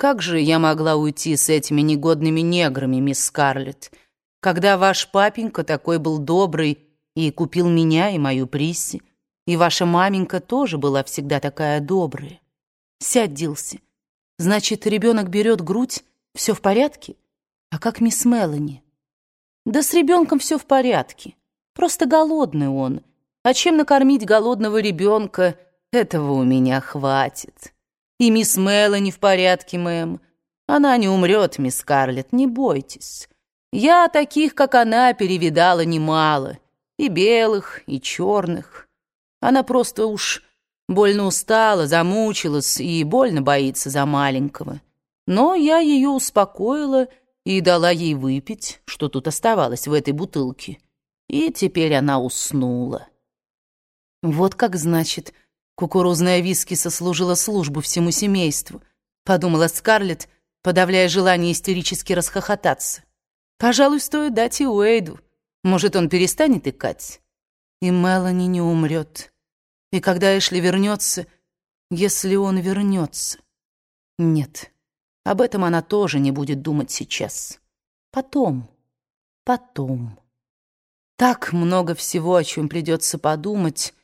Как же я могла уйти с этими негодными неграми, мисс Скарлетт, когда ваш папенька такой был добрый и купил меня и мою Присси, и ваша маменька тоже была всегда такая добрая. Сядь, Дилси. Значит, ребенок берет грудь, все в порядке? А как мисс Мелани? Да с ребенком все в порядке. Просто голодный он. А чем накормить голодного ребенка, этого у меня хватит. И мисс Мелани в порядке, мэм. Она не умрет, мисс Скарлетт, не бойтесь. Я таких, как она, перевидала немало. И белых, и черных. Она просто уж больно устала, замучилась и больно боится за маленького. Но я ее успокоила и дала ей выпить, что тут оставалось в этой бутылке. И теперь она уснула. Вот как значит, кукурузная виски сослужила службу всему семейству, подумала Скарлетт, подавляя желание истерически расхохотаться. Пожалуй, стоит дать и Уэйду. Может, он перестанет икать? И Мелани не умрет. И когда Эшли вернется, если он вернется... Нет, об этом она тоже не будет думать сейчас. Потом, потом. Так много всего, о чем придется подумать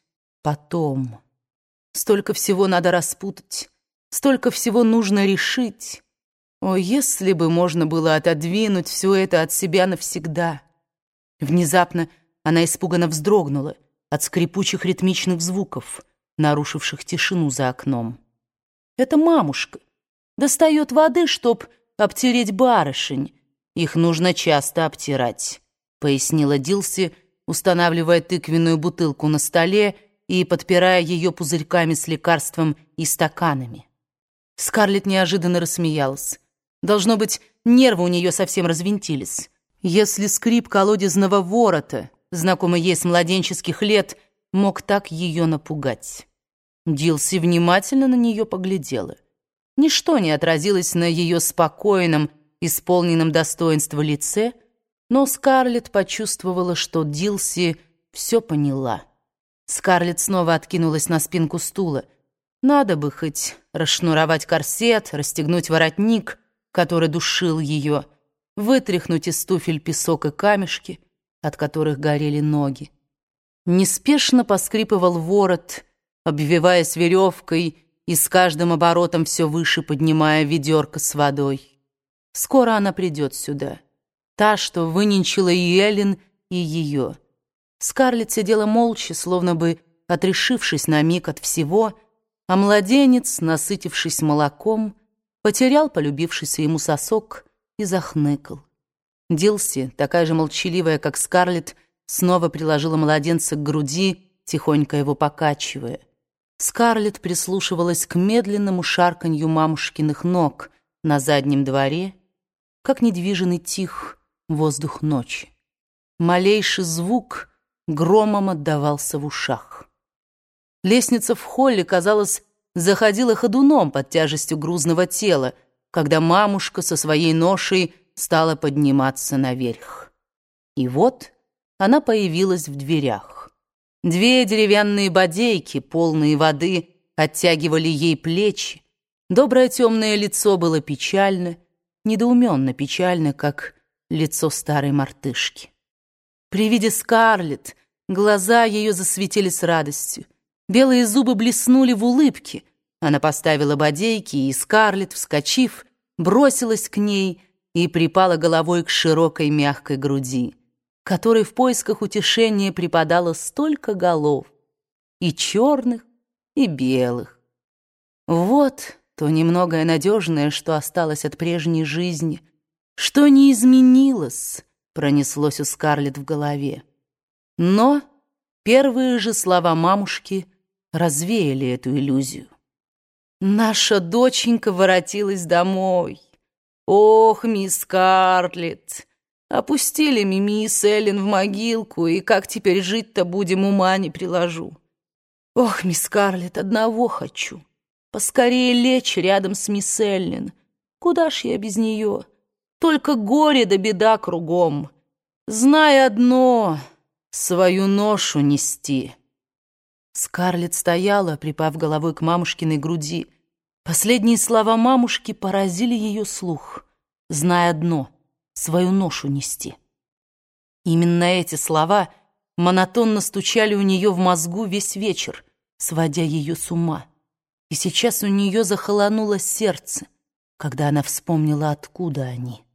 потом. Столько всего надо распутать, столько всего нужно решить. О, если бы можно было отодвинуть все это от себя навсегда. Внезапно она испуганно вздрогнула от скрипучих ритмичных звуков, нарушивших тишину за окном. Это мамушка. Достает воды, чтоб обтереть барышень. Их нужно часто обтирать, пояснила Дилси, устанавливая тыквенную бутылку на столе и подпирая ее пузырьками с лекарством и стаканами. Скарлетт неожиданно рассмеялась. Должно быть, нервы у нее совсем развинтились. Если скрип колодезного ворота, знакомый ей с младенческих лет, мог так ее напугать. Дилси внимательно на нее поглядела. Ничто не отразилось на ее спокойном, исполненном достоинства лице, но Скарлетт почувствовала, что Дилси все поняла. Скарлетт снова откинулась на спинку стула. Надо бы хоть расшнуровать корсет, расстегнуть воротник, который душил ее, вытряхнуть из туфель песок и камешки, от которых горели ноги. Неспешно поскрипывал ворот, обвиваясь веревкой и с каждым оборотом все выше поднимая ведерко с водой. Скоро она придет сюда. Та, что выненчила и Эллен, и ее. Скарлетт сидела молча, словно бы отрешившись на миг от всего, а младенец, насытившись молоком, потерял полюбившийся ему сосок и захныкал. Дилси, такая же молчаливая, как Скарлетт, снова приложила младенца к груди, тихонько его покачивая. Скарлетт прислушивалась к медленному шарканью мамушкиных ног на заднем дворе, как недвижный тих воздух ночи. Малейший звук — громом отдавался в ушах. Лестница в холле, казалось, заходила ходуном под тяжестью грузного тела, когда мамушка со своей ношей стала подниматься наверх. И вот она появилась в дверях. Две деревянные бодейки, полные воды, оттягивали ей плечи. Доброе темное лицо было печально, недоуменно печально, как лицо старой мартышки. При виде Скарлетт глаза ее засветились радостью. Белые зубы блеснули в улыбке. Она поставила бодейки, и Скарлетт, вскочив, бросилась к ней и припала головой к широкой мягкой груди, которой в поисках утешения припадало столько голов, и черных, и белых. Вот то немногое надежное, что осталось от прежней жизни, что не изменилось, пронеслось у Скарлетт в голове. Но первые же слова мамушки развеяли эту иллюзию. «Наша доченька воротилась домой. Ох, мисс Скарлетт, опустили Мими и Селлин в могилку, и как теперь жить-то будем, ума не приложу. Ох, мисс Скарлетт, одного хочу. Поскорее лечь рядом с мисс Эллин. Куда ж я без нее?» Только горе да беда кругом. Знай одно — свою ношу нести. Скарлетт стояла, припав головой к мамушкиной груди. Последние слова мамушки поразили ее слух, зная одно — свою ношу нести. Именно эти слова монотонно стучали у нее в мозгу весь вечер, сводя ее с ума. И сейчас у нее захолонуло сердце, когда она вспомнила, откуда они.